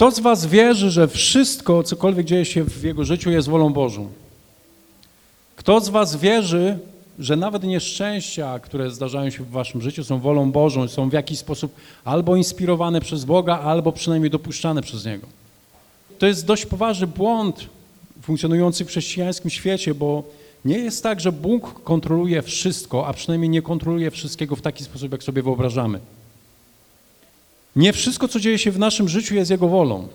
Kto z was wierzy, że wszystko, cokolwiek dzieje się w jego życiu jest wolą Bożą? Kto z was wierzy, że nawet nieszczęścia, które zdarzają się w waszym życiu są wolą Bożą, są w jakiś sposób albo inspirowane przez Boga, albo przynajmniej dopuszczane przez Niego? To jest dość poważny błąd funkcjonujący w chrześcijańskim świecie, bo nie jest tak, że Bóg kontroluje wszystko, a przynajmniej nie kontroluje wszystkiego w taki sposób, jak sobie wyobrażamy. Nie wszystko, co dzieje się w naszym życiu, jest Jego wolą.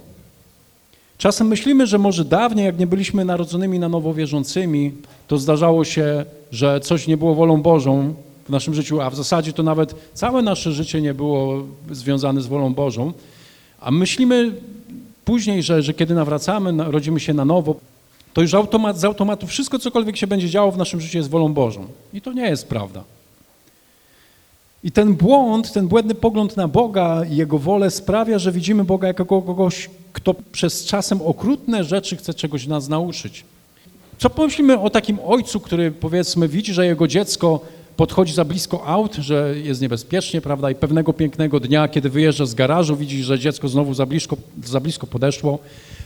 Czasem myślimy, że może dawniej, jak nie byliśmy narodzonymi na nowo wierzącymi, to zdarzało się, że coś nie było wolą Bożą w naszym życiu, a w zasadzie to nawet całe nasze życie nie było związane z wolą Bożą. A myślimy później, że, że kiedy nawracamy, rodzimy się na nowo, to już automat, z automatu wszystko, cokolwiek się będzie działo w naszym życiu jest wolą Bożą. I to nie jest prawda. I ten błąd, ten błędny pogląd na Boga i Jego wolę sprawia, że widzimy Boga jako kogoś, kto przez czasem okrutne rzeczy chce czegoś nas nauczyć. Co pomyślimy o takim ojcu, który powiedzmy widzi, że jego dziecko podchodzi za blisko aut, że jest niebezpiecznie, prawda, i pewnego pięknego dnia, kiedy wyjeżdża z garażu, widzi, że dziecko znowu za blisko, za blisko podeszło,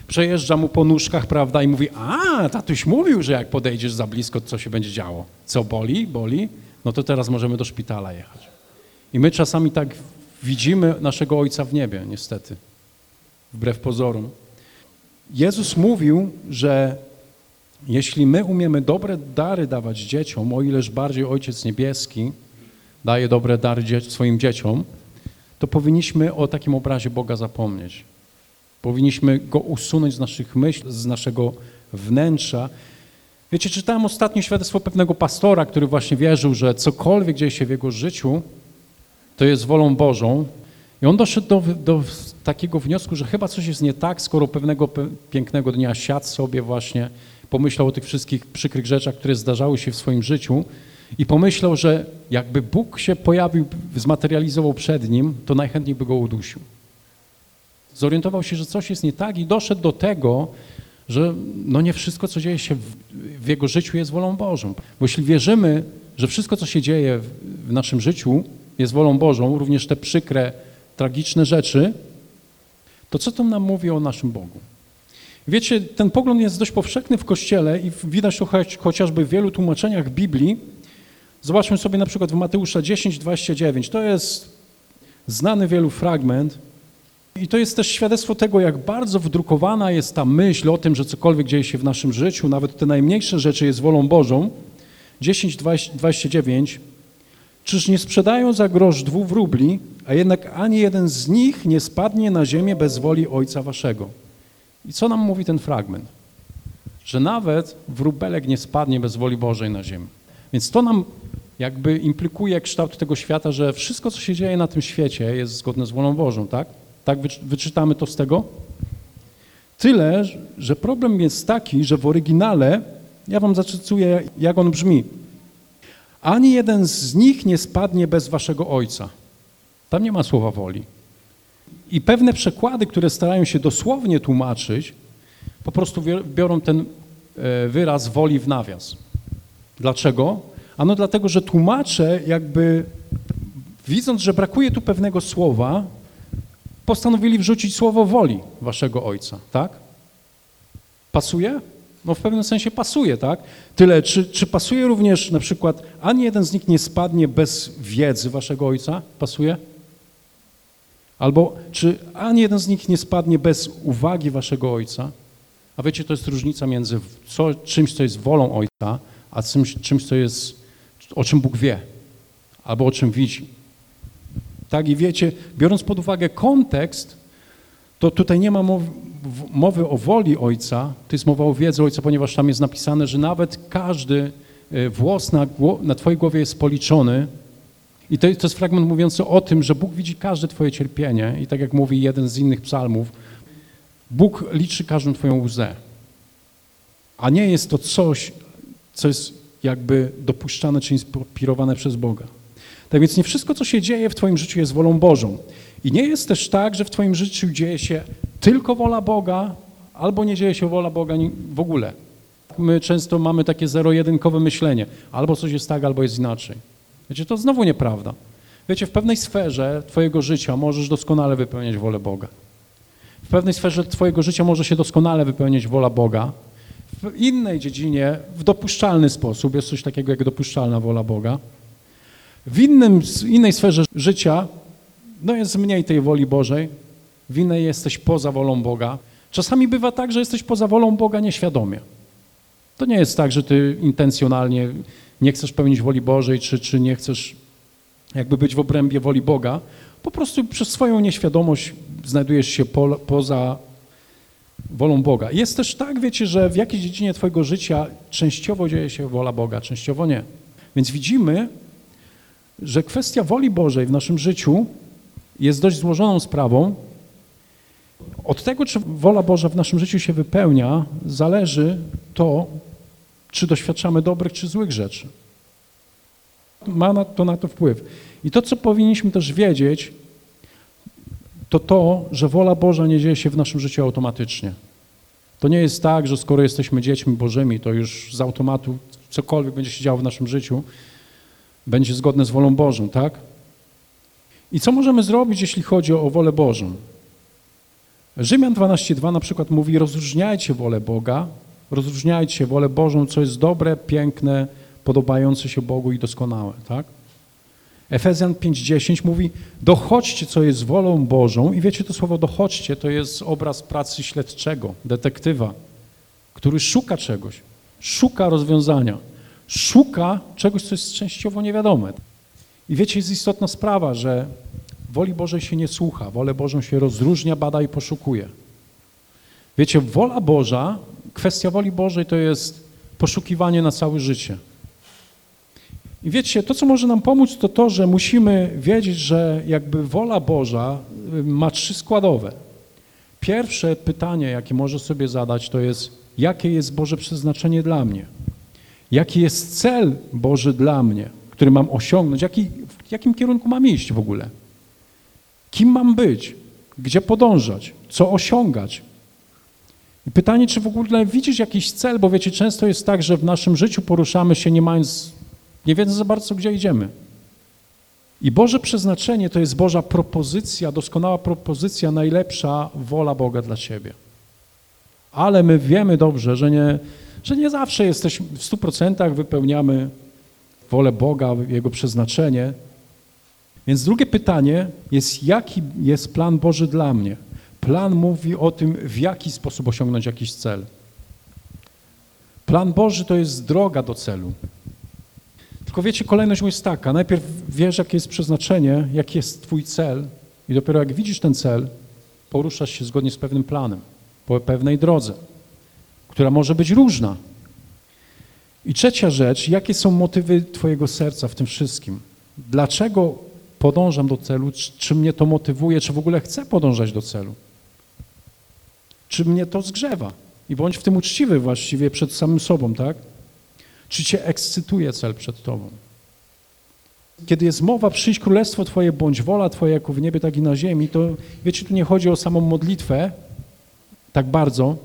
przejeżdża mu po nóżkach, prawda, i mówi, a, tatuś mówił, że jak podejdziesz za blisko, co się będzie działo? Co, boli? Boli? No to teraz możemy do szpitala jechać. I my czasami tak widzimy naszego Ojca w niebie, niestety, wbrew pozorom. Jezus mówił, że jeśli my umiemy dobre dary dawać dzieciom, o ileż bardziej Ojciec Niebieski daje dobre dary swoim dzieciom, to powinniśmy o takim obrazie Boga zapomnieć. Powinniśmy go usunąć z naszych myśli, z naszego wnętrza. Wiecie, czytałem ostatnio świadectwo pewnego pastora, który właśnie wierzył, że cokolwiek dzieje się w jego życiu, to jest wolą Bożą. I on doszedł do, do takiego wniosku, że chyba coś jest nie tak, skoro pewnego pięknego dnia siadł sobie właśnie, pomyślał o tych wszystkich przykrych rzeczach, które zdarzały się w swoim życiu i pomyślał, że jakby Bóg się pojawił, zmaterializował przed nim, to najchętniej by go udusił. Zorientował się, że coś jest nie tak i doszedł do tego, że no nie wszystko, co dzieje się w, w jego życiu jest wolą Bożą. Bo jeśli wierzymy, że wszystko, co się dzieje w, w naszym życiu jest wolą Bożą, również te przykre, tragiczne rzeczy, to co to nam mówi o naszym Bogu? Wiecie, ten pogląd jest dość powszechny w Kościele i widać to chociażby w wielu tłumaczeniach Biblii. Zobaczmy sobie na przykład w Mateusza 10, 29. To jest znany wielu fragment i to jest też świadectwo tego, jak bardzo wdrukowana jest ta myśl o tym, że cokolwiek dzieje się w naszym życiu, nawet te najmniejsze rzeczy jest wolą Bożą. 10, 29. Czyż nie sprzedają za grosz dwóch wróbli, a jednak ani jeden z nich nie spadnie na ziemię bez woli Ojca Waszego. I co nam mówi ten fragment? Że nawet wróbelek nie spadnie bez woli Bożej na ziemię. Więc to nam jakby implikuje kształt tego świata, że wszystko, co się dzieje na tym świecie jest zgodne z wolą Bożą, tak? Tak wyczytamy to z tego? Tyle, że problem jest taki, że w oryginale, ja wam zacytuję, jak on brzmi. Ani jeden z nich nie spadnie bez waszego Ojca. Tam nie ma słowa woli. I pewne przekłady, które starają się dosłownie tłumaczyć, po prostu biorą ten e, wyraz woli w nawias. Dlaczego? Ano dlatego, że tłumacze jakby widząc, że brakuje tu pewnego słowa, postanowili wrzucić słowo woli waszego ojca, tak? Pasuje? No w pewnym sensie pasuje, tak? Tyle, czy, czy pasuje również na przykład, ani jeden z nich nie spadnie bez wiedzy waszego ojca? Pasuje? Albo czy ani jeden z nich nie spadnie bez uwagi waszego ojca? A wiecie, to jest różnica między co, czymś, co jest wolą ojca, a czymś, czymś, co jest, o czym Bóg wie, albo o czym widzi. Tak i wiecie, biorąc pod uwagę kontekst, to tutaj nie ma mowy o woli ojca, to jest mowa o wiedzy ojca, ponieważ tam jest napisane, że nawet każdy e, włos na, na twojej głowie jest policzony, i to, to jest fragment mówiący o tym, że Bóg widzi każde Twoje cierpienie i tak jak mówi jeden z innych psalmów, Bóg liczy każdą Twoją łzę. A nie jest to coś, co jest jakby dopuszczane czy inspirowane przez Boga. Tak więc nie wszystko, co się dzieje w Twoim życiu jest wolą Bożą. I nie jest też tak, że w Twoim życiu dzieje się tylko wola Boga, albo nie dzieje się wola Boga w ogóle. My często mamy takie zero-jedynkowe myślenie. Albo coś jest tak, albo jest inaczej. Wiecie, to znowu nieprawda. Wiecie, w pewnej sferze twojego życia możesz doskonale wypełniać wolę Boga. pewnej sferze twojego życia może się doskonale wypełniać wola Boga, w innej dziedzinie w dopuszczalny sposób, jest coś takiego jak dopuszczalna wola Boga, w innym, innej sferze życia no jest mniej tej woli Bożej, w innej jesteś poza wolą Boga. Czasami bywa tak, że jesteś poza wolą Boga nieświadomie. To nie jest tak, że ty intencjonalnie nie chcesz pełnić woli Bożej, czy, czy nie chcesz jakby być w obrębie woli Boga. Po prostu przez swoją nieświadomość znajdujesz się po, poza wolą Boga. Jest też tak, wiecie, że w jakiejś dziedzinie twojego życia częściowo dzieje się wola Boga, częściowo nie. Więc widzimy, że kwestia woli Bożej w naszym życiu jest dość złożoną sprawą. Od tego, czy wola Boża w naszym życiu się wypełnia, zależy to, czy doświadczamy dobrych czy złych rzeczy. Ma na to na to wpływ. I to, co powinniśmy też wiedzieć, to to, że wola Boża nie dzieje się w naszym życiu automatycznie. To nie jest tak, że skoro jesteśmy dziećmi Bożymi, to już z automatu cokolwiek będzie się działo w naszym życiu, będzie zgodne z wolą Bożą, tak? I co możemy zrobić, jeśli chodzi o wolę Bożą? Rzymian 12:2 na przykład mówi: rozróżniajcie wolę Boga, rozróżniajcie wolę Bożą, co jest dobre, piękne, podobające się Bogu i doskonałe, tak? Efezjan 5:10 mówi: dochodźcie, co jest wolą Bożą. I wiecie, to słowo dochodźcie to jest obraz pracy śledczego, detektywa, który szuka czegoś, szuka rozwiązania, szuka czegoś, co jest częściowo niewiadome. I wiecie, jest istotna sprawa, że woli Bożej się nie słucha, wolę Bożą się rozróżnia, bada i poszukuje. Wiecie, wola Boża, kwestia woli Bożej to jest poszukiwanie na całe życie. I wiecie, to, co może nam pomóc, to to, że musimy wiedzieć, że jakby wola Boża y, ma trzy składowe. Pierwsze pytanie, jakie może sobie zadać, to jest, jakie jest Boże przeznaczenie dla mnie? Jaki jest cel Boży dla mnie, który mam osiągnąć? Jaki, w jakim kierunku mam iść w ogóle? Kim mam być? Gdzie podążać? Co osiągać? I pytanie, czy w ogóle widzisz jakiś cel, bo wiecie, często jest tak, że w naszym życiu poruszamy się nie mając, nie wiedząc za bardzo, gdzie idziemy. I Boże przeznaczenie to jest Boża propozycja, doskonała propozycja, najlepsza wola Boga dla Ciebie. Ale my wiemy dobrze, że nie, że nie zawsze jesteśmy w stu procentach wypełniamy wolę Boga, Jego przeznaczenie. Więc drugie pytanie jest, jaki jest plan Boży dla mnie? Plan mówi o tym, w jaki sposób osiągnąć jakiś cel. Plan Boży to jest droga do celu. Tylko wiecie, kolejność jest taka. Najpierw wiesz, jakie jest przeznaczenie, jaki jest twój cel i dopiero jak widzisz ten cel, poruszasz się zgodnie z pewnym planem, po pewnej drodze, która może być różna. I trzecia rzecz, jakie są motywy twojego serca w tym wszystkim? Dlaczego podążam do celu? Czy mnie to motywuje? Czy w ogóle chcę podążać do celu? Czy mnie to zgrzewa? I bądź w tym uczciwy właściwie przed samym sobą, tak? Czy cię ekscytuje cel przed tobą? Kiedy jest mowa, przyjść królestwo Twoje, bądź wola Twoja, jako w niebie, tak i na ziemi, to wiecie, tu nie chodzi o samą modlitwę tak bardzo,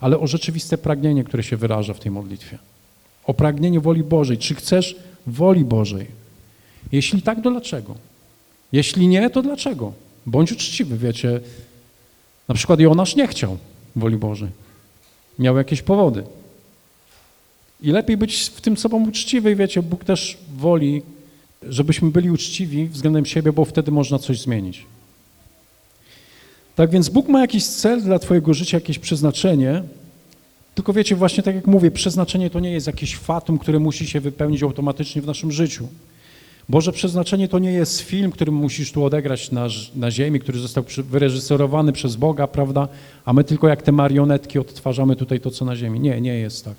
ale o rzeczywiste pragnienie, które się wyraża w tej modlitwie. O pragnienie woli Bożej. Czy chcesz woli Bożej? Jeśli tak, to dlaczego? Jeśli nie, to dlaczego? Bądź uczciwy, wiecie. Na przykład Jonasz nie chciał woli Bożej. Miał jakieś powody. I lepiej być w tym sobą uczciwy wiecie, Bóg też woli, żebyśmy byli uczciwi względem siebie, bo wtedy można coś zmienić. Tak więc Bóg ma jakiś cel dla twojego życia, jakieś przeznaczenie, tylko wiecie, właśnie tak jak mówię, przeznaczenie to nie jest jakiś fatum, które musi się wypełnić automatycznie w naszym życiu. Boże przeznaczenie to nie jest film, który musisz tu odegrać na, na ziemi, który został wyreżyserowany przez Boga, prawda? A my tylko jak te marionetki odtwarzamy tutaj to, co na ziemi. Nie, nie jest tak.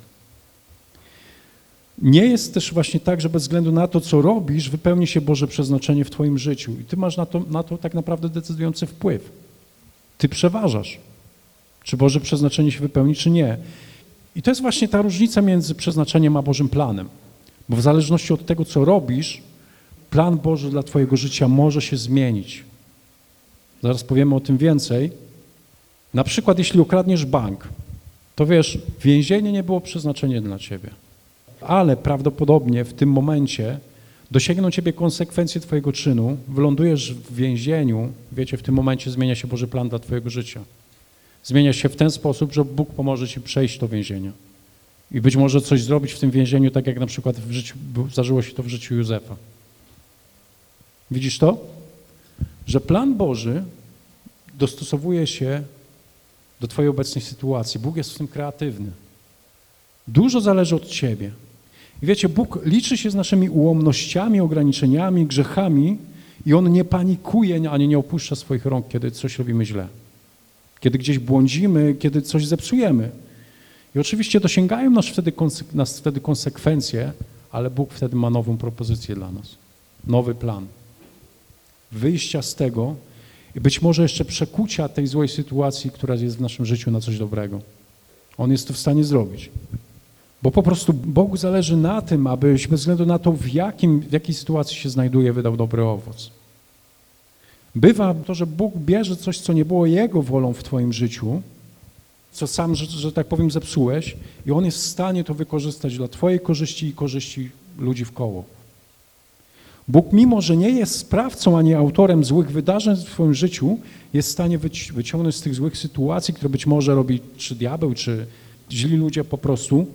Nie jest też właśnie tak, że bez względu na to, co robisz, wypełni się Boże przeznaczenie w Twoim życiu. I Ty masz na to, na to tak naprawdę decydujący wpływ. Ty przeważasz, czy Boże przeznaczenie się wypełni, czy nie. I to jest właśnie ta różnica między przeznaczeniem a Bożym planem. Bo w zależności od tego, co robisz, plan Boży dla Twojego życia może się zmienić. Zaraz powiemy o tym więcej. Na przykład, jeśli ukradniesz bank, to wiesz, więzienie nie było przeznaczenie dla Ciebie ale prawdopodobnie w tym momencie dosięgną ciebie konsekwencje twojego czynu, wylądujesz w więzieniu, wiecie, w tym momencie zmienia się Boży plan dla twojego życia. zmienia się w ten sposób, że Bóg pomoże ci przejść to więzienie. I być może coś zrobić w tym więzieniu, tak jak na przykład w życiu, zdarzyło się to w życiu Józefa. Widzisz to? Że plan Boży dostosowuje się do Twojej obecnej sytuacji. Bóg jest w tym kreatywny. Dużo zależy od Ciebie. I wiecie, Bóg liczy się z naszymi ułomnościami, ograniczeniami, grzechami i On nie panikuje, ani nie opuszcza swoich rąk, kiedy coś robimy źle. Kiedy gdzieś błądzimy, kiedy coś zepsujemy. I oczywiście dosięgają nas wtedy, nas wtedy konsekwencje, ale Bóg wtedy ma nową propozycję dla nas. Nowy plan. Wyjścia z tego i być może jeszcze przekucia tej złej sytuacji, która jest w naszym życiu na coś dobrego. On jest to w stanie zrobić. Bo po prostu Bogu zależy na tym, abyś bez względu na to, w, jakim, w jakiej sytuacji się znajduje, wydał dobry owoc. Bywa to, że Bóg bierze coś, co nie było Jego wolą w Twoim życiu, co sam, że, że tak powiem, zepsułeś i On jest w stanie to wykorzystać dla Twojej korzyści i korzyści ludzi w koło. Bóg, mimo że nie jest sprawcą ani autorem złych wydarzeń w Twoim życiu, jest w stanie wyciągnąć z tych złych sytuacji, które być może robi czy diabeł, czy źli ludzie po prostu,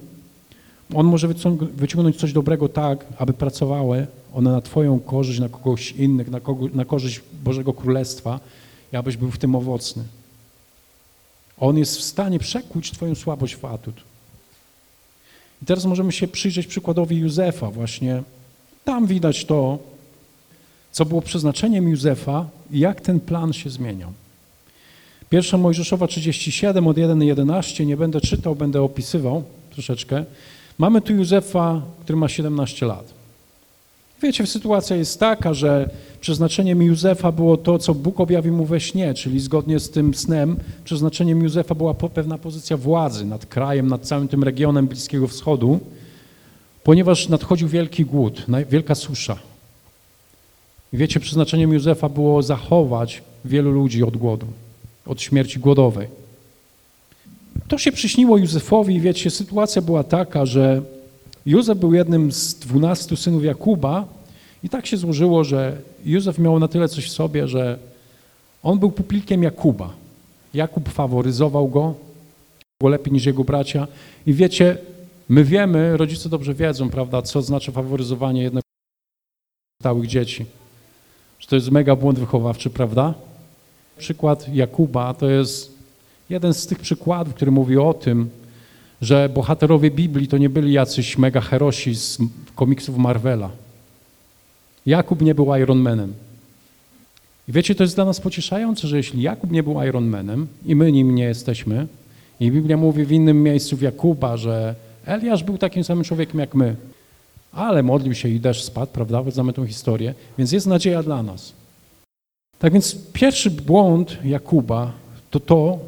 on może wyciągnąć coś dobrego tak, aby pracowały one na Twoją korzyść, na kogoś innych, na, kogo, na korzyść Bożego Królestwa i abyś był w tym owocny. On jest w stanie przekuć Twoją słabość w atut. I teraz możemy się przyjrzeć przykładowi Józefa właśnie. Tam widać to, co było przeznaczeniem Józefa i jak ten plan się zmieniał. Pierwsza Mojżeszowa 37 od 1 do 11, nie będę czytał, będę opisywał troszeczkę. Mamy tu Józefa, który ma 17 lat. Wiecie, sytuacja jest taka, że przeznaczeniem Józefa było to, co Bóg objawił mu we śnie, czyli zgodnie z tym snem, przeznaczeniem Józefa była pewna pozycja władzy nad krajem, nad całym tym regionem Bliskiego Wschodu, ponieważ nadchodził wielki głód, wielka susza. I wiecie, przeznaczeniem Józefa było zachować wielu ludzi od głodu, od śmierci głodowej. To się przyśniło Józefowi i wiecie, sytuacja była taka, że Józef był jednym z dwunastu synów Jakuba i tak się złożyło, że Józef miał na tyle coś w sobie, że on był puplikiem Jakuba. Jakub faworyzował go, było lepiej niż jego bracia i wiecie, my wiemy, rodzice dobrze wiedzą, prawda, co znaczy faworyzowanie jednego stałych dzieci. Że to jest mega błąd wychowawczy, prawda? Przykład Jakuba to jest jeden z tych przykładów, który mówi o tym, że bohaterowie Biblii to nie byli jacyś mega herosi z komiksów Marvela. Jakub nie był Iron Manem. I wiecie, to jest dla nas pocieszające, że jeśli Jakub nie był Iron Manem i my nim nie jesteśmy, i Biblia mówi w innym miejscu w Jakuba, że Eliasz był takim samym człowiekiem jak my, ale modlił się i deszcz spadł, prawda? Znamy tą historię, więc jest nadzieja dla nas. Tak więc pierwszy błąd Jakuba to to,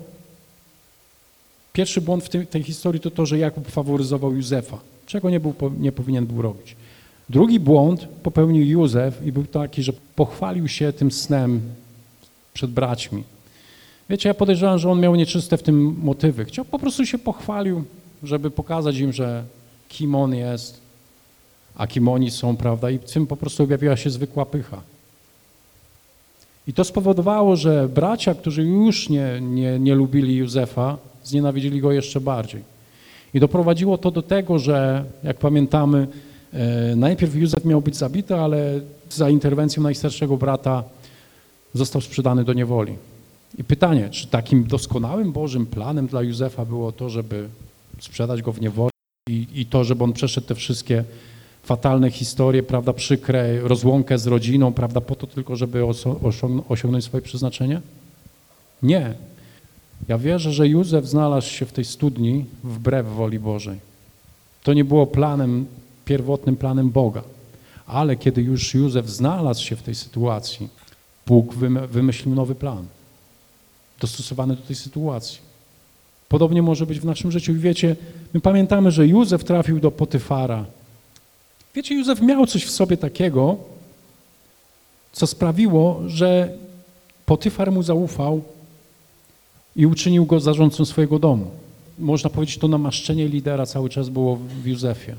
Pierwszy błąd w tej, tej historii to to, że Jakub faworyzował Józefa, czego nie, był, nie powinien był robić. Drugi błąd popełnił Józef i był taki, że pochwalił się tym snem przed braćmi. Wiecie, ja podejrzewam, że on miał nieczyste w tym motywy. Chciał, po prostu się pochwalił, żeby pokazać im, że kim on jest, a kim oni są, prawda? I tym po prostu objawiła się zwykła pycha. I to spowodowało, że bracia, którzy już nie, nie, nie lubili Józefa, znienawidzili go jeszcze bardziej. I doprowadziło to do tego, że jak pamiętamy, e, najpierw Józef miał być zabity, ale za interwencją najstarszego brata został sprzedany do niewoli. I pytanie, czy takim doskonałym Bożym planem dla Józefa było to, żeby sprzedać go w niewolę i, i to, żeby on przeszedł te wszystkie fatalne historie, prawda, przykre, rozłąkę z rodziną, prawda, po to tylko, żeby osiągnąć swoje przeznaczenie? Nie. Ja wierzę, że Józef znalazł się w tej studni wbrew woli Bożej. To nie było planem, pierwotnym planem Boga. Ale kiedy już Józef znalazł się w tej sytuacji, Bóg wymyślił nowy plan, dostosowany do tej sytuacji. Podobnie może być w naszym życiu. I wiecie, my pamiętamy, że Józef trafił do Potyfara. Wiecie, Józef miał coś w sobie takiego, co sprawiło, że Potyfar mu zaufał i uczynił go zarządcą swojego domu. Można powiedzieć, to namaszczenie lidera cały czas było w Józefie.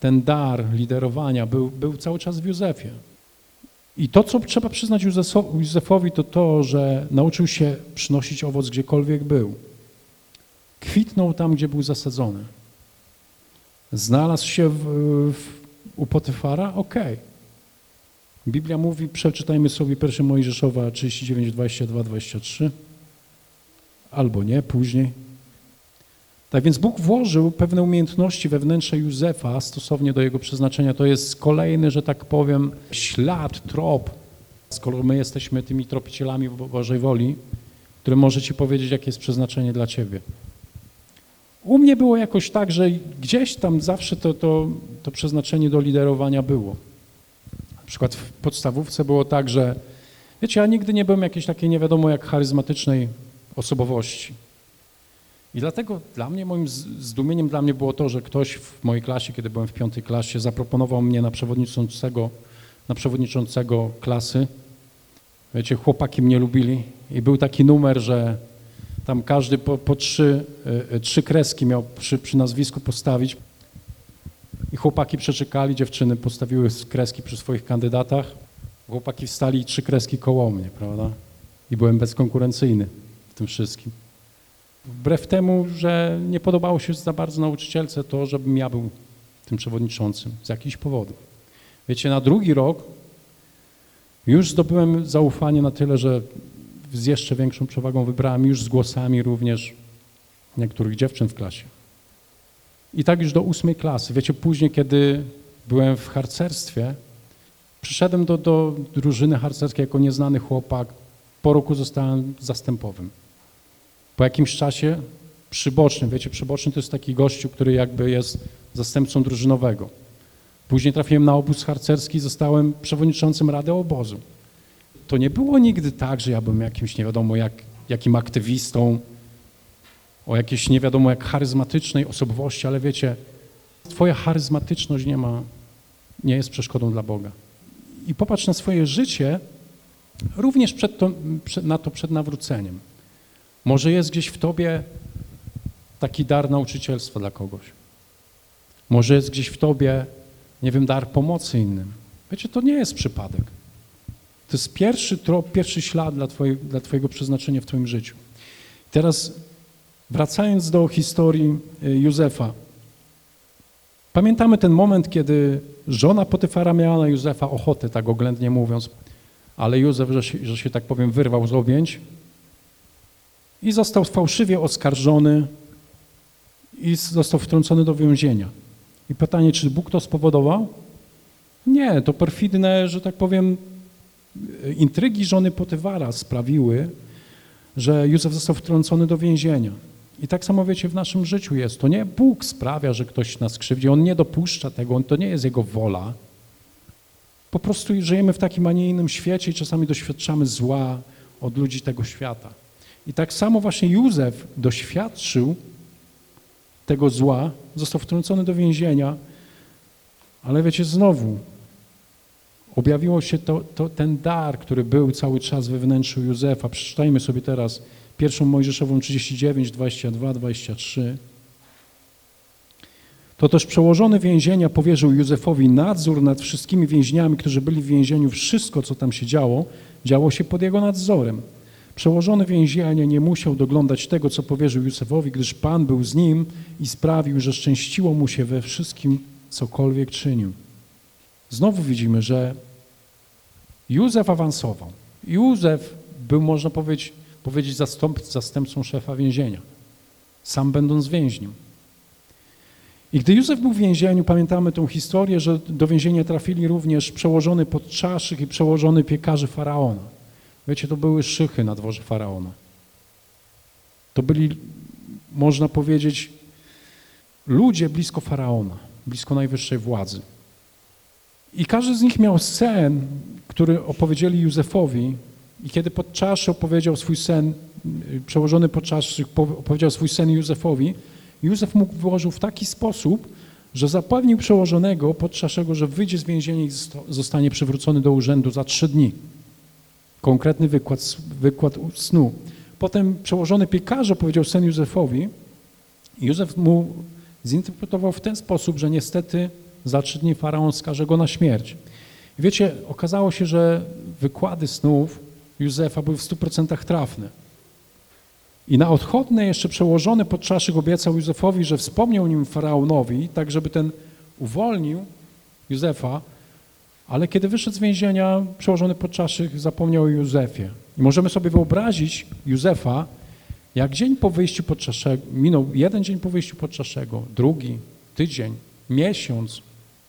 Ten dar liderowania był, był cały czas w Józefie. I to, co trzeba przyznać Józefowi, to to, że nauczył się przynosić owoc gdziekolwiek był. Kwitnął tam, gdzie był zasadzony. Znalazł się w, w, u Potyfara? Okej. Biblia mówi, przeczytajmy sobie 1 Mojżeszowa 39, 22, 23. Albo nie, później. Tak więc Bóg włożył pewne umiejętności we wnętrze Józefa stosownie do jego przeznaczenia. To jest kolejny, że tak powiem, ślad, trop, skoro my jesteśmy tymi tropicielami Bo- Bożej woli, który może ci powiedzieć, jakie jest przeznaczenie dla ciebie. U mnie było jakoś tak, że gdzieś tam zawsze to, to, to przeznaczenie do liderowania było. Na przykład w podstawówce było tak, że wiecie, ja nigdy nie byłem jakiejś takiej nie wiadomo jak charyzmatycznej osobowości. I dlatego dla mnie, moim zdumieniem dla mnie było to, że ktoś w mojej klasie, kiedy byłem w piątej klasie, zaproponował mnie na przewodniczącego, na przewodniczącego klasy. Wiecie, chłopaki mnie lubili i był taki numer, że tam każdy po, po trzy, y, y, trzy kreski miał przy, przy nazwisku postawić. I chłopaki przeczekali, dziewczyny postawiły kreski przy swoich kandydatach. Chłopaki wstali i trzy kreski koło mnie, prawda? I byłem bezkonkurencyjny w tym wszystkim. Wbrew temu, że nie podobało się za bardzo nauczycielce to, żebym ja był tym przewodniczącym z jakichś powodów. Wiecie, na drugi rok już zdobyłem zaufanie na tyle, że z jeszcze większą przewagą wybrałem już z głosami również niektórych dziewczyn w klasie. I tak już do ósmej klasy. Wiecie, później, kiedy byłem w harcerstwie, przyszedłem do, do drużyny harcerskiej jako nieznany chłopak. Po roku zostałem zastępowym. Po jakimś czasie przybocznym, wiecie, przyboczny to jest taki gościu, który jakby jest zastępcą drużynowego. Później trafiłem na obóz harcerski i zostałem przewodniczącym Rady Obozu. To nie było nigdy tak, że ja byłem jakimś nie wiadomo jak, jakim aktywistą, o jakiejś nie wiadomo jak charyzmatycznej osobowości, ale wiecie, twoja charyzmatyczność nie ma, nie jest przeszkodą dla Boga. I popatrz na swoje życie również przed to, na to przed nawróceniem. Może jest gdzieś w tobie taki dar nauczycielstwa dla kogoś. Może jest gdzieś w tobie, nie wiem, dar pomocy innym. Wiecie, to nie jest przypadek. To jest pierwszy trop, pierwszy ślad dla, twoje, dla twojego przeznaczenia w twoim życiu. Teraz wracając do historii y, Józefa. Pamiętamy ten moment, kiedy żona Potyfara miała na Józefa ochotę, tak oględnie mówiąc, ale Józef, że się, że się tak powiem, wyrwał z objęć i został fałszywie oskarżony i został wtrącony do więzienia. I pytanie, czy Bóg to spowodował? Nie, to perfidne, że tak powiem, intrygi żony Potyfara sprawiły, że Józef został wtrącony do więzienia. I tak samo wiecie, w naszym życiu jest. To nie Bóg sprawia, że ktoś nas krzywdzi, On nie dopuszcza tego, on, to nie jest Jego wola. Po prostu żyjemy w takim, a nie innym świecie i czasami doświadczamy zła od ludzi tego świata. I tak samo właśnie Józef doświadczył tego zła, został wtrącony do więzienia, ale wiecie, znowu objawiło się to, to, ten dar, który był cały czas we wnętrzu Józefa. Przeczytajmy sobie teraz pierwszą Mojżeszową 39, 22, 23. To też przełożony więzienia powierzył Józefowi nadzór nad wszystkimi więźniami, którzy byli w więzieniu. Wszystko, co tam się działo, działo się pod jego nadzorem. Przełożony więzienia nie musiał doglądać tego, co powierzył Józefowi, gdyż Pan był z nim i sprawił, że szczęściło mu się we wszystkim, cokolwiek czynił. Znowu widzimy, że Józef awansował. Józef był, można powiedzieć, powiedzieć zastąp, zastępcą szefa więzienia, sam będąc więźniem. I gdy Józef był w więzieniu, pamiętamy tą historię, że do więzienia trafili również przełożony podczaszych i przełożony piekarzy Faraona. Wiecie, to były szychy na dworze Faraona. To byli, można powiedzieć, ludzie blisko Faraona, blisko najwyższej władzy. I każdy z nich miał sen, który opowiedzieli Józefowi i kiedy podczaszy opowiedział swój sen, y, przełożony podczaszy opowiedział swój sen Józefowi, Józef mógł wyłożył w taki sposób, że zapewnił przełożonego podczaszego, że wyjdzie z więzienia i zosta- zostanie przywrócony do urzędu za trzy dni. Konkretny wykład, wykład snu. Potem przełożony piekarza powiedział sen Józefowi Józef mu zinterpretował w ten sposób, że niestety za trzy dni faraon skaże go na śmierć. Wiecie, okazało się, że wykłady snów Józefa były w 100% trafne. I na odchodne jeszcze przełożony podczaszyk obiecał Józefowi, że wspomniał nim faraonowi, tak żeby ten uwolnił Józefa, ale kiedy wyszedł z więzienia, przełożony podczaszyk zapomniał o Józefie. I możemy sobie wyobrazić Józefa, jak dzień po wyjściu podczaszego, minął jeden dzień po wyjściu podczaszego, drugi, tydzień, miesiąc,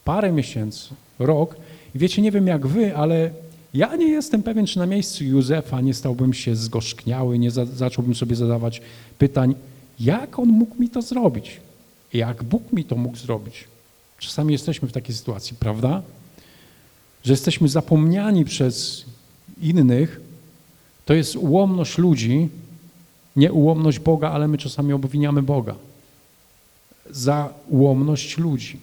parę miesięcy, rok. I wiecie, nie wiem jak wy, ale ja nie jestem pewien, czy na miejscu Józefa nie stałbym się zgorzkniały, nie za, zacząłbym sobie zadawać pytań, jak on mógł mi to zrobić? Jak Bóg mi to mógł zrobić? Czasami jesteśmy w takiej sytuacji, prawda? Że jesteśmy zapomniani przez innych. To jest ułomność ludzi, nie ułomność Boga, ale my czasami obwiniamy Boga za ułomność ludzi.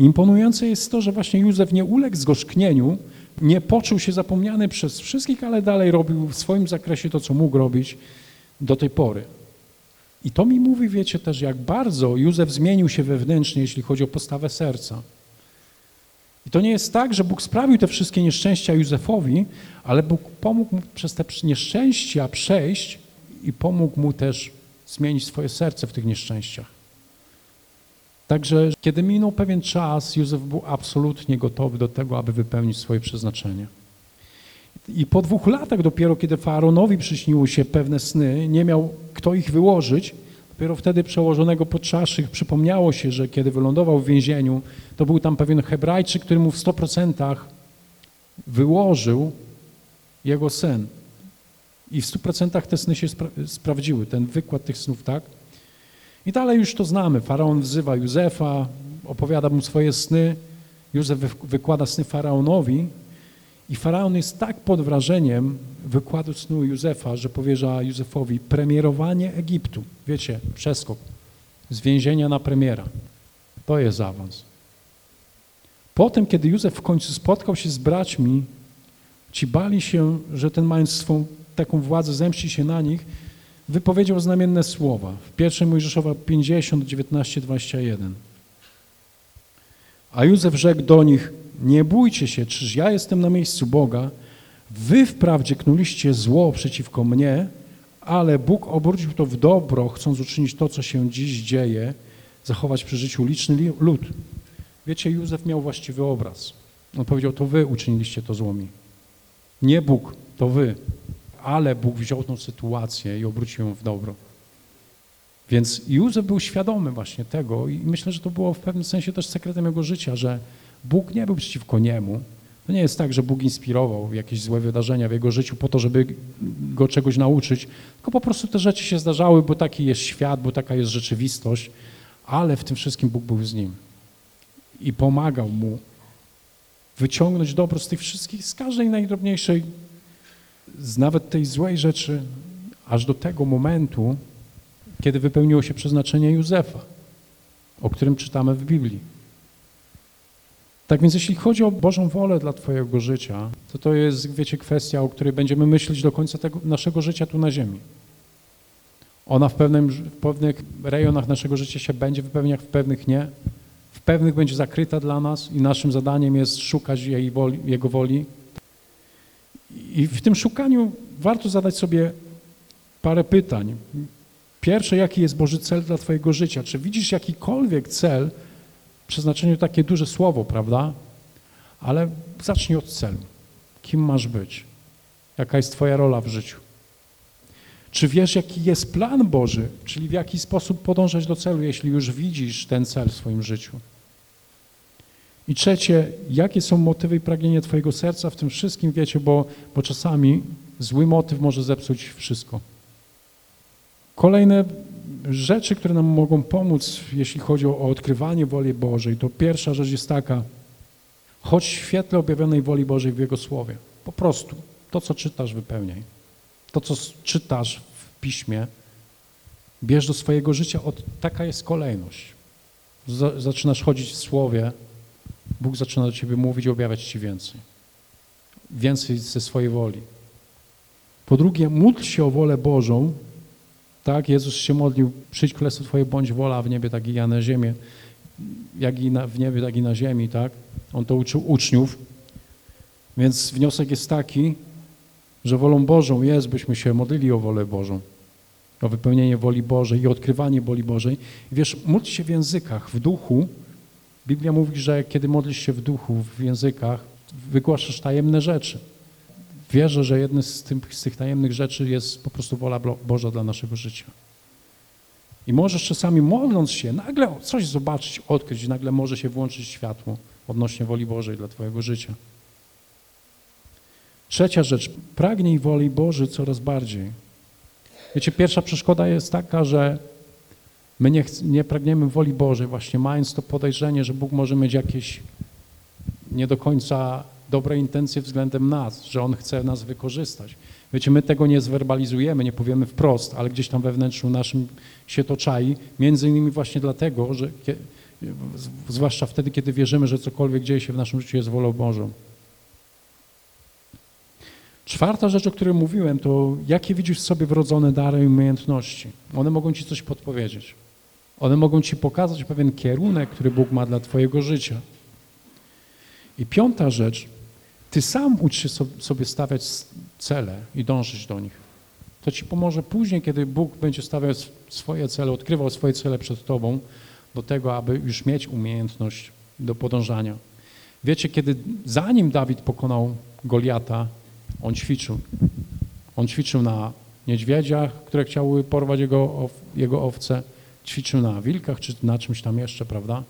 Imponujące jest to, że właśnie Józef nie uległ zgorzknieniu, nie poczuł się zapomniany przez wszystkich, ale dalej robił w swoim zakresie to, co mógł robić do tej pory. I to mi mówi, wiecie też, jak bardzo Józef zmienił się wewnętrznie, jeśli chodzi o postawę serca. I to nie jest tak, że Bóg sprawił te wszystkie nieszczęścia Józefowi, ale Bóg pomógł mu przez te nieszczęścia przejść i pomógł mu też zmienić swoje serce w tych nieszczęściach. Także kiedy minął pewien czas, Józef był absolutnie gotowy do tego, aby wypełnić swoje przeznaczenie. I po dwóch latach dopiero, kiedy faraonowi przyśniły się pewne sny, nie miał kto ich wyłożyć, dopiero wtedy przełożonego podczaszych przypomniało się, że kiedy wylądował w więzieniu, to był tam pewien hebrajczyk, który mu w 100% wyłożył jego sen. I w 100% te sny się spra sprawdziły, ten wykład tych snów, tak? I dalej już to znamy. Faraon wzywa Józefa, opowiada mu swoje sny. Józef wykłada sny faraonowi i faraon jest tak pod wrażeniem wykładu snu Józefa, że powierza Józefowi premierowanie Egiptu. Wiecie, przeskok z więzienia na premiera. To jest awans. Potem, kiedy Józef w końcu spotkał się z braćmi, ci bali się, że ten mając swą taką władzę zemści się na nich, wypowiedział znamienne słowa. W 1 Mojżeszowa 50, 19, 21. A Józef rzekł do nich, nie bójcie się, czyż ja jestem na miejscu Boga, wy wprawdzie knuliście zło przeciwko mnie, ale Bóg obrócił to w dobro, chcąc uczynić to, co się dziś dzieje, zachować przy życiu liczny lud. Wiecie, Józef miał właściwy obraz. On powiedział, to wy uczyniliście to złomi. Nie Bóg, to wy ale Bóg wziął tą sytuację i obrócił ją w dobro. Więc Józef był świadomy właśnie tego i myślę, że to było w pewnym sensie też sekretem jego życia, że Bóg nie był przeciwko niemu. To nie jest tak, że Bóg inspirował jakieś złe wydarzenia w jego życiu po to, żeby go czegoś nauczyć, tylko po prostu te rzeczy się zdarzały, bo taki jest świat, bo taka jest rzeczywistość, ale w tym wszystkim Bóg był z nim i pomagał mu wyciągnąć dobro z tych wszystkich, z każdej najdrobniejszej z nawet tej złej rzeczy, aż do tego momentu, kiedy wypełniło się przeznaczenie Józefa, o którym czytamy w Biblii. Tak więc jeśli chodzi o Bożą wolę dla Twojego życia, to to jest, wiecie, kwestia, o której będziemy myśleć do końca tego, naszego życia tu na ziemi. Ona w, pewnym, w pewnych rejonach naszego życia się będzie wypełniać, w pewnych nie. W pewnych będzie zakryta dla nas i naszym zadaniem jest szukać jej woli, Jego woli, i w tym szukaniu warto zadać sobie parę pytań. Pierwsze, jaki jest Boży cel dla Twojego życia? Czy widzisz jakikolwiek cel, przeznaczeniu takie duże słowo, prawda? Ale zacznij od celu. Kim masz być? Jaka jest Twoja rola w życiu? Czy wiesz, jaki jest plan Boży, czyli w jaki sposób podążać do celu, jeśli już widzisz ten cel w swoim życiu? I trzecie, jakie są motywy i pragnienia Twojego serca w tym wszystkim, wiecie, bo, bo czasami zły motyw może zepsuć wszystko. Kolejne rzeczy, które nam mogą pomóc, jeśli chodzi o, odkrywanie woli Bożej, to pierwsza rzecz jest taka, chodź w świetle objawionej woli Bożej w Jego Słowie. Po prostu to, co czytasz, wypełniaj. To, co czytasz w Piśmie, bierz do swojego życia. Od, taka jest kolejność. zaczynasz chodzić w Słowie, Bóg zaczyna do ciebie mówić i objawiać ci więcej. Więcej ze swojej woli. Po drugie, módl się o wolę Bożą. Tak, Jezus się modlił, przyjdź królestwo Twoje, bądź wola w niebie, tak i ja na ziemię, jak i na, w niebie, tak i na ziemi, tak? On to uczył uczniów. Więc wniosek jest taki, że wolą Bożą jest, byśmy się modlili o wolę Bożą, o wypełnienie woli Bożej i odkrywanie woli Bożej. Wiesz, módl się w językach, w duchu. Biblia mówi, że kiedy modlisz się w duchu, w językach, wygłaszasz tajemne rzeczy. Wierzę, że jednym z tych, z tych tajemnych rzeczy jest po prostu wola Boża dla naszego życia. I możesz czasami modląc się, nagle coś zobaczyć, odkryć, nagle może się włączyć światło odnośnie woli Bożej dla Twojego życia. Trzecia rzecz, pragnij woli Bożej coraz bardziej. Wiecie, pierwsza przeszkoda jest taka, że my nie, nie pragniemy woli Bożej, właśnie mając to podejrzenie, że Bóg może mieć jakieś nie do końca dobre intencje względem nas, że On chce nas wykorzystać. Wiecie, my tego nie zwerbalizujemy, nie powiemy wprost, ale gdzieś tam we wnętrzu naszym się to czai, między innymi właśnie dlatego, że zwłaszcza wtedy, kiedy wierzymy, że cokolwiek dzieje się w naszym życiu jest wolą Bożą. Czwarta rzecz, o której mówiłem, to jakie widzisz w sobie wrodzone dary i umiejętności. One mogą ci coś podpowiedzieć. One mogą ci pokazać pewien kierunek, który Bóg ma dla twojego życia. I piąta rzecz, ty sam ucz się so- sobie stawiać cele i dążyć do nich. To ci pomoże później, kiedy Bóg będzie stawiał swoje cele, odkrywał swoje cele przed tobą, do tego, aby już mieć umiejętność do podążania. Wiecie, kiedy zanim Dawid pokonał Goliata, on ćwiczył. On ćwiczył na niedźwiedziach, które chciały porwać jego, jego owce, ćwiczył na wilkach czy na czymś tam jeszcze, prawda?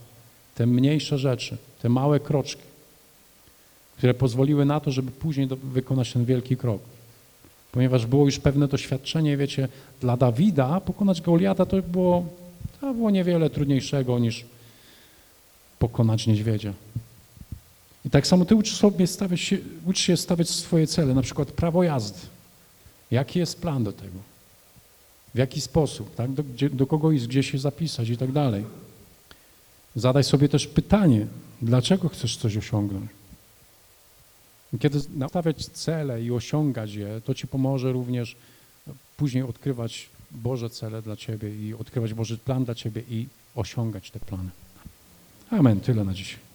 Te mniejsze rzeczy, te małe kroczki, które pozwoliły na to, żeby później do, wykonać ten wielki krok. Ponieważ było już pewne doświadczenie, wiecie, dla Dawida pokonać Goliata to było, to było niewiele trudniejszego niż pokonać niedźwiedzia. I tak samo ty ucz, sobie stawiać ucz się stawiać swoje cele, na przykład prawo jazdy. Jaki jest plan do tego? W jaki sposób? Tak? Do, gdzie, do kogo iść, gdzie się zapisać i tak dalej. Zadaj sobie też pytanie, dlaczego chcesz coś osiągnąć? Kiedy nastawiać cele i osiągać je, to ci pomoże również później odkrywać Boże cele dla ciebie i odkrywać Boży plan dla ciebie i osiągać te plany. Amen. Tyle na dzisiaj.